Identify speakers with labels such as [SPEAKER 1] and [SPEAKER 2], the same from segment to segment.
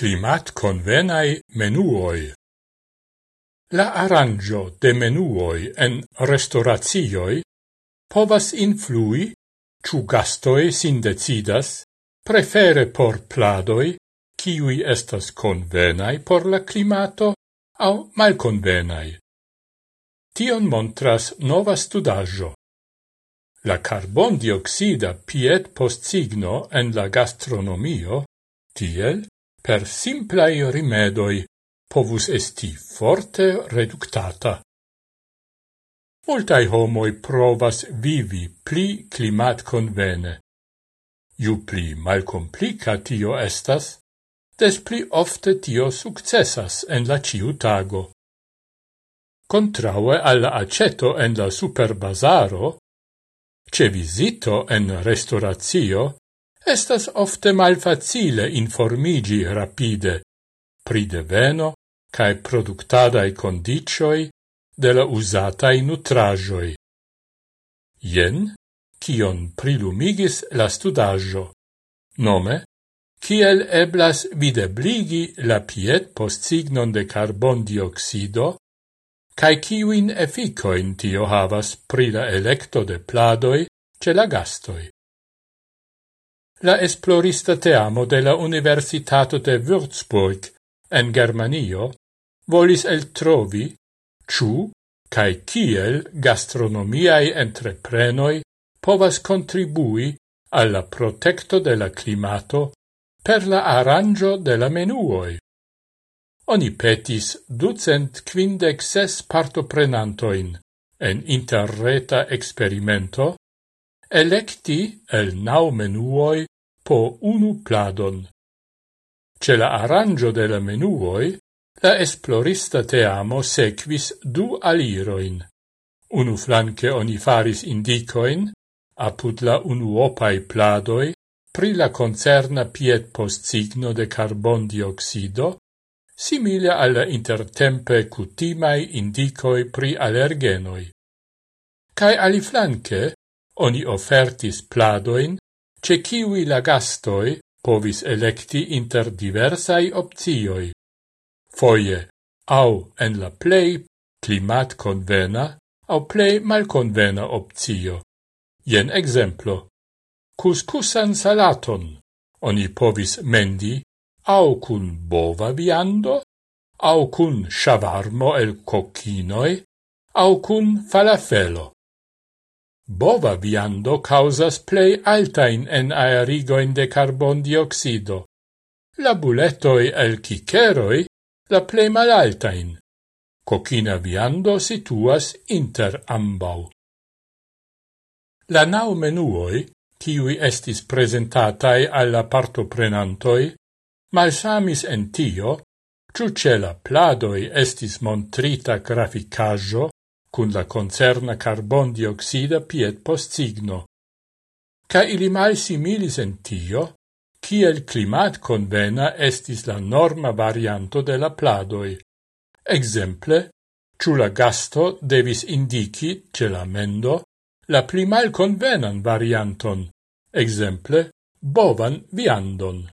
[SPEAKER 1] climat convenai menuoi. La arrangio de menuoi en restauratioi povas influi ciu gastoi sin decidas prefere por pladoi kiui estas convenai por la climato au malconvenai. Tion montras nova studaggio. La carbon dioxida piet post signo en la gastronomio, tiel, per simplai rimedoi povus esti forte reductata. Multai homoi provas vivi pli climat convene. Ju pli malcomplica tio estas, des pli ofte tio successas en la ciu tago. Contraue alla aceto en la superbazaro, ce visito en restauratio, Estas ofte malfacile informigi rapide pri deveno cae productadae condicioi de la usatae nutrajoi. Jen, kion prilumigis la studajo, nome, kiel eblas videbligi la piet post signon de carbon dioxido, cae kiuin efficoin tio havas pri la electo de pladoi ce la gastoi la esplorista teamo de la Universitato de Würzburg en Germanio volis el trovi ciu cae kiel gastronomiae entreprenoi povas contribui alla protecto de la climato per la arrangio de la menuoi. Oni petis ducent quindec ses partoprenantoin en interreta experimento electi el nau menuoi po unu pladon. Ce la arrangio de la menuoi, la esplorista teamo sequis du aliroin. Unu flanque oni faris indicoin, apud la unuopai pladoi, pri la concerna piet post signo de carbon dioxido, simile alla intertempe cutimai indicoi pri allergenoi. Cai aliflanque, oni offertis pladoin ce kiwi la gastoi povis electi inter diversai opzioi. Foie, au en la plei climat convena au plei malconvena optio. Ien exemplo. Cuscusan salaton oni povis mendi au cun bova viando, au cun shavarmo el coccinoi, au cun falafelo. Bova viando causas plei altain en aerigoin de carbon dioxido. La buletoi el ciceroi la plei malaltain. Cocina viando situas inter ambau. La nau menuoi, kiui estis presentatai alla partoprenantoi, malsamis en tio, ciuce la pladoi estis montrita graficaggio, cun la concerna carbondioxida piet post signo. Ca ili mal similis en tio, ciel climat convena estis la norma varianto de la pladoi. Exemple, ciù la gasto devis indici, ce la mendo, la pli mal convenan varianton, exemple, bovan viandon.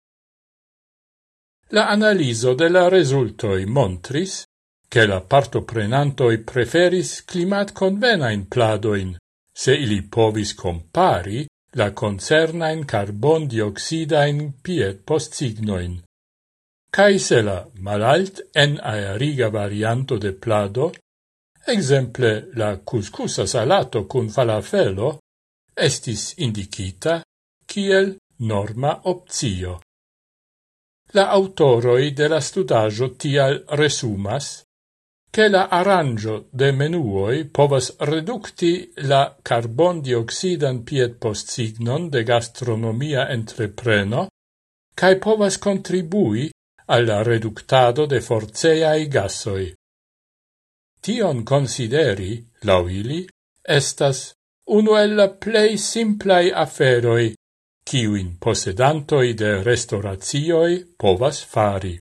[SPEAKER 1] La analiso de la resultoi montris che la partoprenantoi preferis climat convenain pladoin, se ili povis compari la concernain carbon dioxidain piet post signoin. Cai se la malalt en aeriga varianto de plado, exemple la cuscusa salato cun falafelo, estis indicita kiel norma opzio. La autoroi de la studajo tial resumas che la arrangio de menuoi povas reducti la carbon dioxidan piet post signon de gastronomia entrepreno, cae povas contribui alla reductado de forceai gasoi. Tion consideri, lauili, estas uno el la plei simplai aferoi, ciuin posedantoi de restauratioi povas fari.